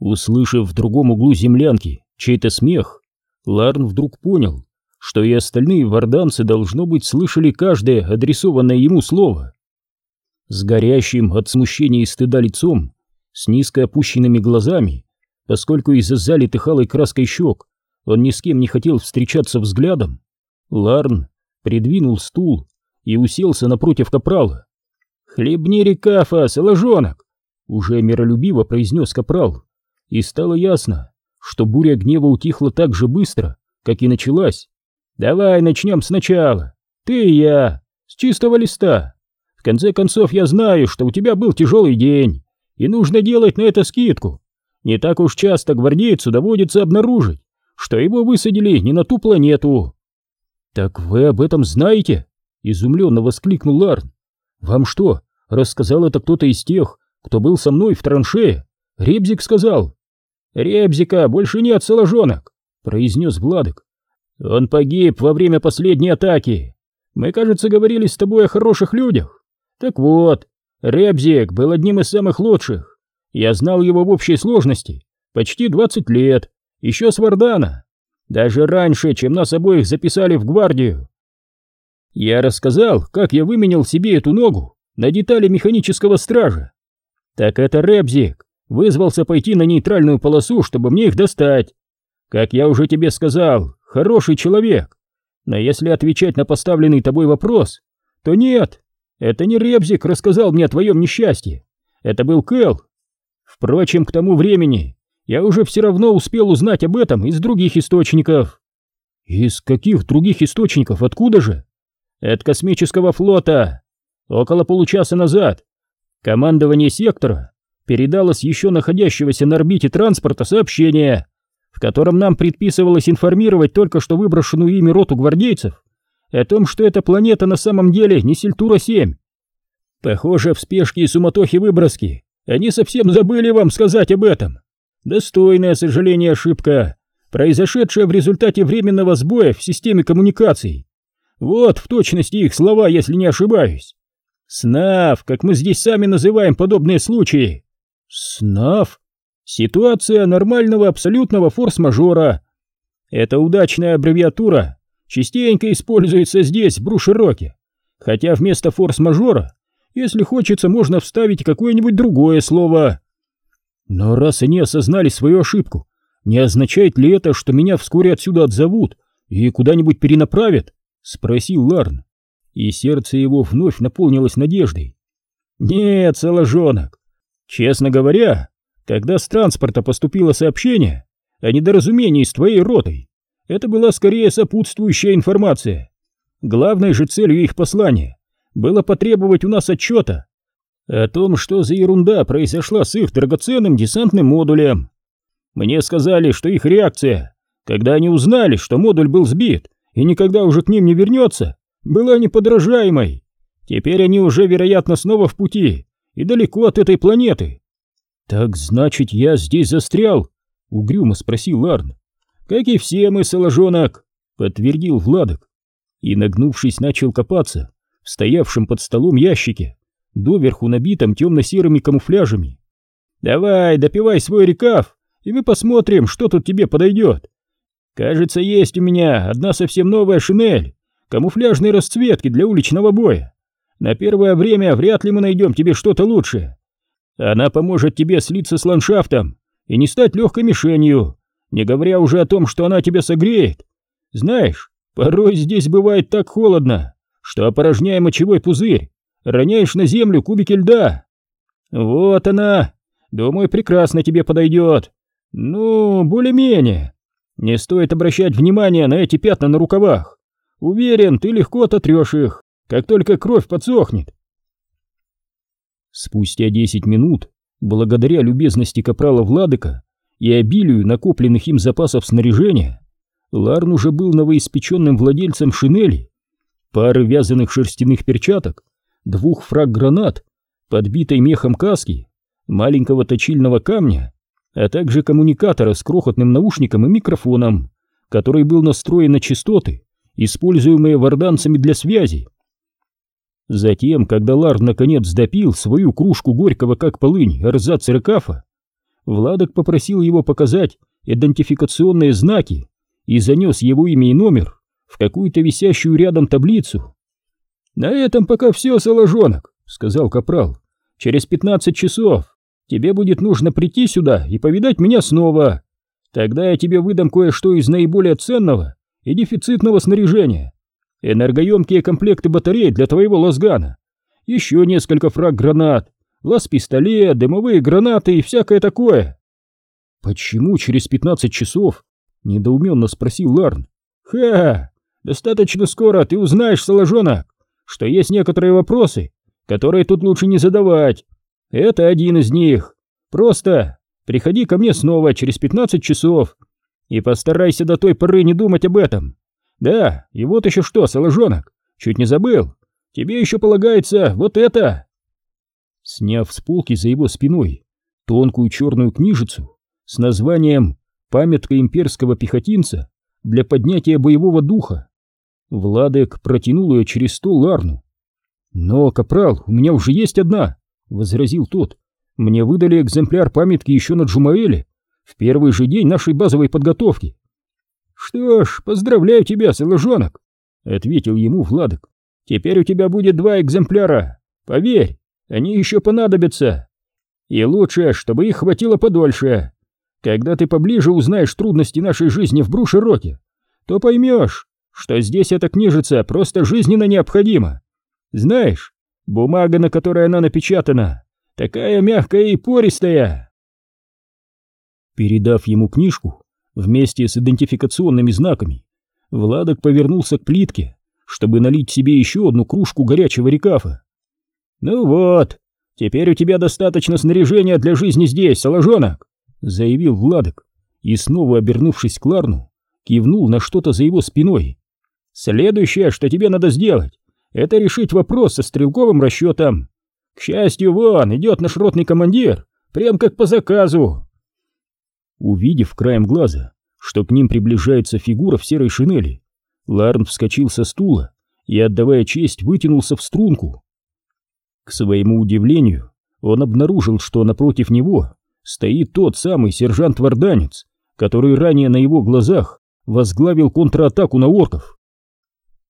Услышав в другом углу землянки чей-то смех, Ларн вдруг понял, что и остальные варданцы, должно быть, слышали каждое адресованное ему слово. С горящим от смущения и стыда лицом, с низко опущенными глазами, поскольку из-за залитых алой краской щек он ни с кем не хотел встречаться взглядом, Ларн придвинул стул и уселся напротив капрала. «Хлебни рекафа, соложонок!» — уже миролюбиво произнес капрал, и стало ясно, что буря гнева утихла так же быстро, как и началась. «Давай начнем сначала. Ты и я, с чистого листа. В конце концов, я знаю, что у тебя был тяжелый день, и нужно делать на это скидку. Не так уж часто гвардейцу доводится обнаружить, что его высадили не на ту планету». «Так вы об этом знаете?» — изумленно воскликнул Ларн. «Вам что, рассказал это кто-то из тех, кто был со мной в траншее? Ребзик сказал?» «Ребзика больше нет, соложонок», — произнес Владок. «Он погиб во время последней атаки. Мы, кажется, говорили с тобой о хороших людях. Так вот, Ребзик был одним из самых лучших. Я знал его в общей сложности почти двадцать лет, еще с Вардана, даже раньше, чем нас обоих записали в гвардию. Я рассказал, как я выменял себе эту ногу на детали механического стража. Так это Ребзик вызвался пойти на нейтральную полосу, чтобы мне их достать. Как я уже тебе сказал, хороший человек. Но если отвечать на поставленный тобой вопрос, то нет, это не Ребзик рассказал мне о твоем несчастье. Это был Кэл. Впрочем, к тому времени я уже все равно успел узнать об этом из других источников. Из каких других источников? Откуда же? От космического флота. Около получаса назад командование сектора передало с еще находящегося на орбите транспорта сообщение, в котором нам предписывалось информировать только что выброшенную ими роту гвардейцев о том, что эта планета на самом деле не Сельтура-7. Похоже, в спешке и суматохе выброски они совсем забыли вам сказать об этом. Достойная сожаление ошибка, произошедшая в результате временного сбоя в системе коммуникаций. Вот в точности их слова, если не ошибаюсь. СНАФ, как мы здесь сами называем подобные случаи. СНАФ? Ситуация нормального абсолютного форс-мажора. Это удачная аббревиатура частенько используется здесь, в Брушероке. Хотя вместо форс-мажора, если хочется, можно вставить какое-нибудь другое слово. Но раз они осознали свою ошибку, не означает ли это, что меня вскоре отсюда отзовут и куда-нибудь перенаправят? Спросил Ларн, и сердце его вновь наполнилось надеждой. Нет, соложонок. Честно говоря, когда с транспорта поступило сообщение о недоразумении с твоей ротой, это была скорее сопутствующая информация. Главной же целью их послания было потребовать у нас отчета о том, что за ерунда произошла с их драгоценным десантным модулем. Мне сказали, что их реакция, когда они узнали, что модуль был сбит и никогда уже к ним не вернется, была неподражаемой. Теперь они уже, вероятно, снова в пути и далеко от этой планеты. «Так значит, я здесь застрял?» — угрюмо спросил Ларн. «Как и все мы, соложонок», — подтвердил Владок. И, нагнувшись, начал копаться в стоявшем под столом ящике доверху набитом темно-серыми камуфляжами. «Давай, допивай свой рекав, и мы посмотрим, что тут тебе подойдет. Кажется, есть у меня одна совсем новая шинель, камуфляжной расцветки для уличного боя. На первое время вряд ли мы найдем тебе что-то лучшее. Она поможет тебе слиться с ландшафтом и не стать легкой мишенью, не говоря уже о том, что она тебя согреет. Знаешь, порой здесь бывает так холодно, что опорожняя мочевой пузырь, роняешь на землю кубики льда. Вот она. Думаю, прекрасно тебе подойдет. Ну, более-менее. Не стоит обращать внимание на эти пятна на рукавах. Уверен, ты легко ототрешь их, как только кровь подсохнет. Спустя десять минут, благодаря любезности капрала Владыка и обилию накопленных им запасов снаряжения, Ларн уже был новоиспеченным владельцем шинели, пары вязаных шерстяных перчаток двух фраг-гранат, подбитой мехом каски, маленького точильного камня, а также коммуникатора с крохотным наушником и микрофоном, который был настроен на частоты, используемые варданцами для связи. Затем, когда Лар наконец допил свою кружку горького как полынь эрзац рекафа, Владок попросил его показать идентификационные знаки и занес его имя и номер в какую-то висящую рядом таблицу. «На этом пока все, Соложонок», — сказал Капрал. «Через пятнадцать часов тебе будет нужно прийти сюда и повидать меня снова. Тогда я тебе выдам кое-что из наиболее ценного и дефицитного снаряжения. Энергоемкие комплекты батарей для твоего лазгана, еще несколько фраг-гранат, лаз-пистолет, дымовые гранаты и всякое такое». «Почему через пятнадцать часов?» — недоуменно спросил Ларн. «Ха! Достаточно скоро ты узнаешь, Соложонок, что есть некоторые вопросы, которые тут лучше не задавать. Это один из них. Просто приходи ко мне снова через 15 часов и постарайся до той поры не думать об этом. Да, и вот еще что, Соложонок, чуть не забыл. Тебе еще полагается вот это. Сняв с полки за его спиной тонкую черную книжицу с названием «Памятка имперского пехотинца для поднятия боевого духа», Владек протянул ее через стол Арну. «Но, капрал, у меня уже есть одна», — возразил тот. «Мне выдали экземпляр памятки еще на Джумаэле, в первый же день нашей базовой подготовки». «Что ж, поздравляю тебя, соложонок», — ответил ему Владок. «Теперь у тебя будет два экземпляра. Поверь, они еще понадобятся. И лучше, чтобы их хватило подольше. Когда ты поближе узнаешь трудности нашей жизни в Брушероке, то поймешь, что здесь эта книжица просто жизненно необходима. Знаешь, бумага, на которой она напечатана, такая мягкая и пористая. Передав ему книжку вместе с идентификационными знаками, Владок повернулся к плитке, чтобы налить себе еще одну кружку горячего рекафа. «Ну вот, теперь у тебя достаточно снаряжения для жизни здесь, соложонок», — заявил Владок, и снова, обернувшись к Ларну, кивнул на что-то за его спиной. Следующее, что тебе надо сделать, это решить вопрос со стрелковым расчетом. К счастью, вон, идет наш ротный командир, прям как по заказу. Увидев краем глаза, что к ним приближается фигура в серой шинели, Ларн вскочил со стула и, отдавая честь, вытянулся в струнку. К своему удивлению, он обнаружил, что напротив него стоит тот самый сержант-варданец, который ранее на его глазах возглавил контратаку на орков.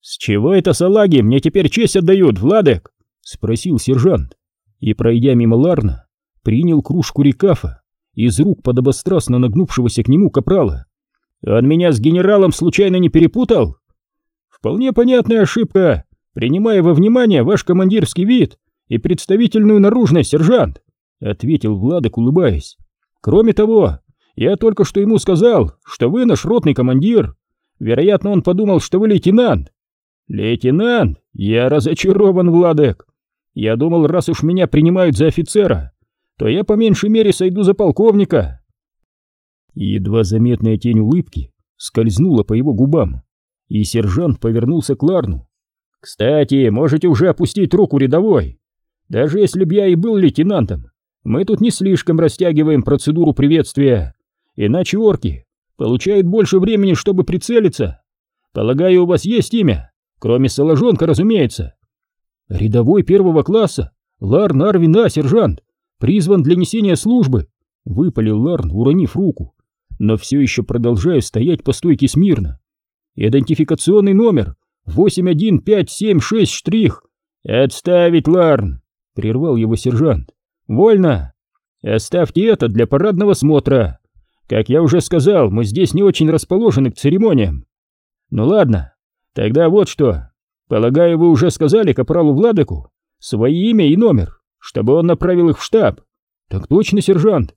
«С чего это салаги мне теперь честь отдают, Владек?» — спросил сержант. И, пройдя мимо Ларна, принял кружку рекафа из рук подобострастно нагнувшегося к нему капрала. «Он меня с генералом случайно не перепутал?» «Вполне понятная ошибка, принимая во внимание ваш командирский вид и представительную наружность, сержант», — ответил Владок, улыбаясь. «Кроме того, я только что ему сказал, что вы наш ротный командир. Вероятно, он подумал, что вы лейтенант. «Лейтенант, я разочарован, Владек. Я думал, раз уж меня принимают за офицера, то я по меньшей мере сойду за полковника». Едва заметная тень улыбки скользнула по его губам, и сержант повернулся к Ларну. «Кстати, можете уже опустить руку рядовой. Даже если б я и был лейтенантом, мы тут не слишком растягиваем процедуру приветствия, иначе орки получают больше времени, чтобы прицелиться. Полагаю, у вас есть имя?» Кроме Соложонка, разумеется. Рядовой первого класса, Ларн Арвина, сержант, призван для несения службы, выпалил Ларн, уронив руку, но все еще продолжая стоять по стойке смирно. Идентификационный номер 81576 штрих. Отставить, Ларн, прервал его сержант. Вольно. Оставьте это для парадного смотра. Как я уже сказал, мы здесь не очень расположены к церемониям. Ну ладно, Тогда вот что. Полагаю, вы уже сказали капралу Владыку свои имя и номер, чтобы он направил их в штаб. Так точно, сержант.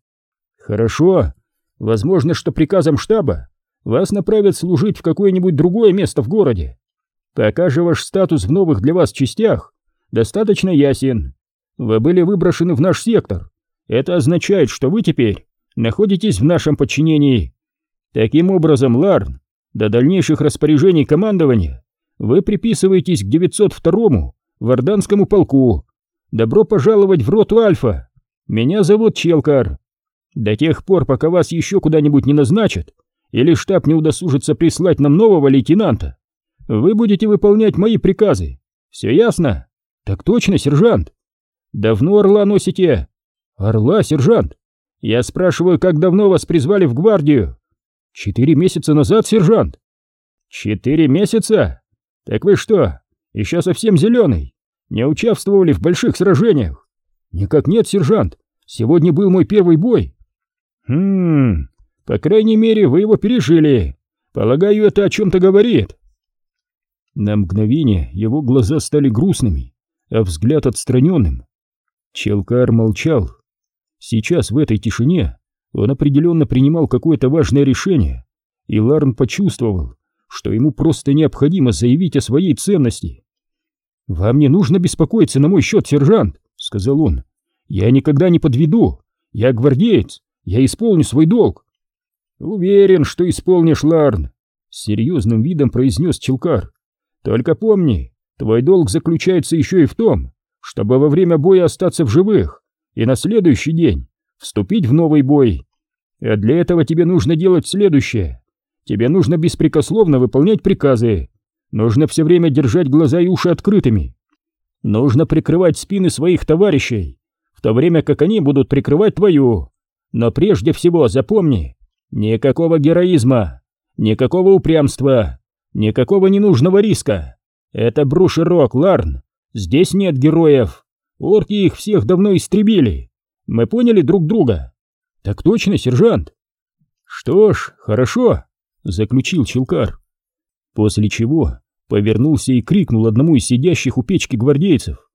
Хорошо. Возможно, что приказом штаба вас направят служить в какое-нибудь другое место в городе. Пока же ваш статус в новых для вас частях достаточно ясен. Вы были выброшены в наш сектор. Это означает, что вы теперь находитесь в нашем подчинении. Таким образом, Ларн до дальнейших распоряжений командования вы приписываетесь к 902-му Варданскому полку. Добро пожаловать в роту Альфа. Меня зовут Челкар. До тех пор, пока вас еще куда-нибудь не назначат, или штаб не удосужится прислать нам нового лейтенанта, вы будете выполнять мои приказы. Все ясно? Так точно, сержант. Давно орла носите? Орла, сержант. Я спрашиваю, как давно вас призвали в гвардию? Четыре месяца назад, сержант. Четыре месяца? Так вы что, еще совсем зеленый? Не участвовали в больших сражениях? Никак нет, сержант. Сегодня был мой первый бой. Хм, по крайней мере, вы его пережили. Полагаю, это о чем-то говорит. На мгновение его глаза стали грустными, а взгляд отстраненным. Челкар молчал. Сейчас в этой тишине он определенно принимал какое-то важное решение, и Ларн почувствовал, что ему просто необходимо заявить о своей ценности. «Вам не нужно беспокоиться на мой счет, сержант», — сказал он. «Я никогда не подведу. Я гвардеец. Я исполню свой долг». «Уверен, что исполнишь, Ларн», — с серьезным видом произнес Челкар. «Только помни, твой долг заключается еще и в том, чтобы во время боя остаться в живых и на следующий день вступить в новый бой. А для этого тебе нужно делать следующее. Тебе нужно беспрекословно выполнять приказы. Нужно все время держать глаза и уши открытыми. Нужно прикрывать спины своих товарищей, в то время как они будут прикрывать твою. Но прежде всего запомни, никакого героизма, никакого упрямства, никакого ненужного риска. Это Брушерок, Ларн. Здесь нет героев. Орки их всех давно истребили. Мы поняли друг друга. Так точно, сержант. Что ж, хорошо заключил Челкар. После чего повернулся и крикнул одному из сидящих у печки гвардейцев.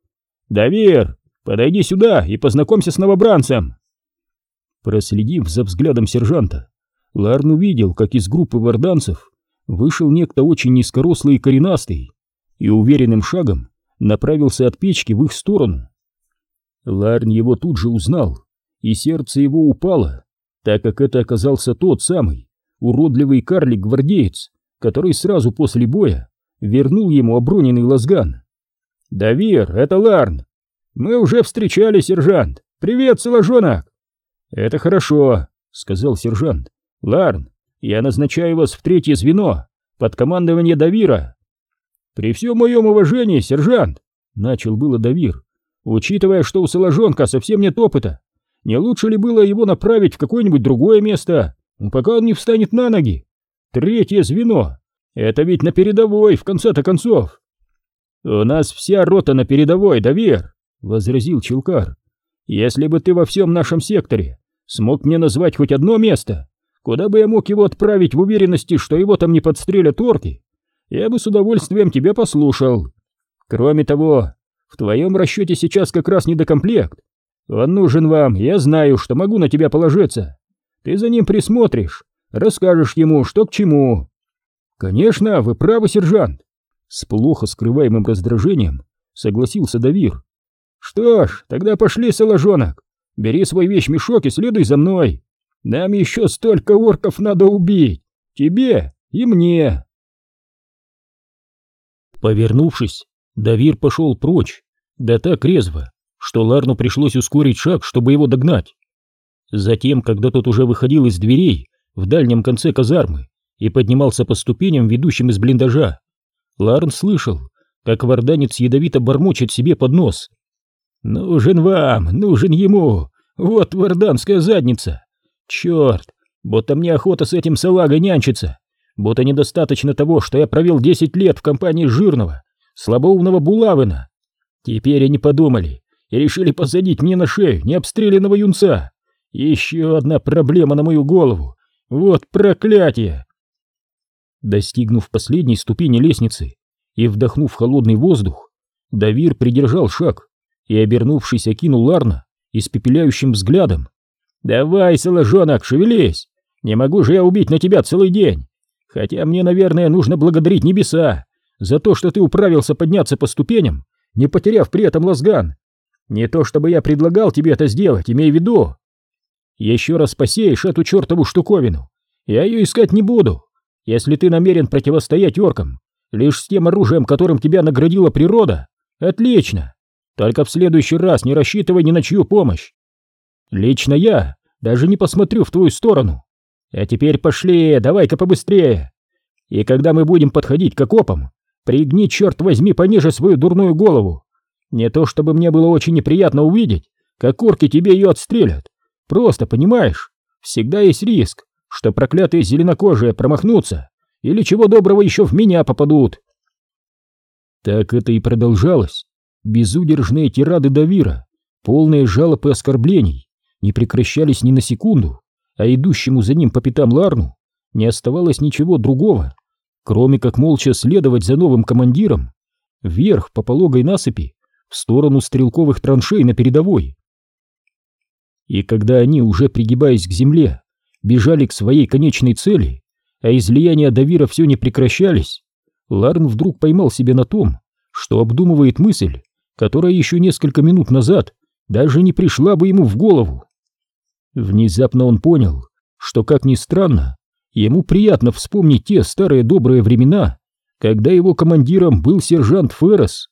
«Давир, подойди сюда и познакомься с новобранцем!» Проследив за взглядом сержанта, Ларн увидел, как из группы варданцев вышел некто очень низкорослый и коренастый и уверенным шагом направился от печки в их сторону. Ларн его тут же узнал, и сердце его упало, так как это оказался тот самый, уродливый карлик-гвардеец, который сразу после боя вернул ему оброненный лазган. «Давир, это Ларн! Мы уже встречались, сержант! Привет, соложонок!» «Это хорошо», — сказал сержант. «Ларн, я назначаю вас в третье звено, под командование Давира». «При всем моем уважении, сержант», — начал было Давир, «учитывая, что у Соложонка совсем нет опыта, не лучше ли было его направить в какое-нибудь другое место?» пока он не встанет на ноги. Третье звено. Это ведь на передовой, в конце-то концов. У нас вся рота на передовой, Давер, возразил Чулкар. Если бы ты во всем нашем секторе смог мне назвать хоть одно место, куда бы я мог его отправить в уверенности, что его там не подстрелят орки, я бы с удовольствием тебя послушал. Кроме того, в твоем расчете сейчас как раз недокомплект. Он нужен вам, я знаю, что могу на тебя положиться. Ты за ним присмотришь, расскажешь ему, что к чему. Конечно, вы правы, сержант. С плохо скрываемым раздражением согласился Давир. Что ж, тогда пошли, соложонок. Бери свой вещь-мешок и следуй за мной. Нам еще столько орков надо убить. Тебе и мне. Повернувшись, Давир пошел прочь, да так резво, что Ларну пришлось ускорить шаг, чтобы его догнать. Затем, когда тот уже выходил из дверей в дальнем конце казармы и поднимался по ступеням, ведущим из блиндажа, Ларн слышал, как варданец ядовито бормочет себе под нос. «Нужен вам, нужен ему! Вот варданская задница! Черт, будто мне охота с этим салагой нянчиться! Будто недостаточно того, что я провел десять лет в компании жирного, слабоумного булавина! Теперь они подумали и решили посадить мне на шею необстрелянного юнца!» Еще одна проблема на мою голову. Вот проклятие! Достигнув последней ступени лестницы и вдохнув холодный воздух, Давир придержал шаг и, обернувшись, окинул Ларна испепеляющим взглядом. «Давай, соложонок, шевелись! Не могу же я убить на тебя целый день! Хотя мне, наверное, нужно благодарить небеса за то, что ты управился подняться по ступеням, не потеряв при этом лазган. Не то чтобы я предлагал тебе это сделать, имей в виду, еще раз посеешь эту чертову штуковину. Я ее искать не буду. Если ты намерен противостоять оркам, лишь с тем оружием, которым тебя наградила природа, отлично. Только в следующий раз не рассчитывай ни на чью помощь. Лично я даже не посмотрю в твою сторону. А теперь пошли, давай-ка побыстрее. И когда мы будем подходить к окопам, пригни, черт возьми, пониже свою дурную голову. Не то чтобы мне было очень неприятно увидеть, как орки тебе ее отстрелят, Просто, понимаешь, всегда есть риск, что проклятые зеленокожие промахнутся или чего доброго еще в меня попадут. Так это и продолжалось. Безудержные тирады Давира, полные жалоб и оскорблений, не прекращались ни на секунду, а идущему за ним по пятам Ларну не оставалось ничего другого, кроме как молча следовать за новым командиром вверх по пологой насыпи в сторону стрелковых траншей на передовой. И когда они, уже пригибаясь к земле, бежали к своей конечной цели, а излияния Давира все не прекращались, Ларн вдруг поймал себя на том, что обдумывает мысль, которая еще несколько минут назад даже не пришла бы ему в голову. Внезапно он понял, что, как ни странно, ему приятно вспомнить те старые добрые времена, когда его командиром был сержант Феррес.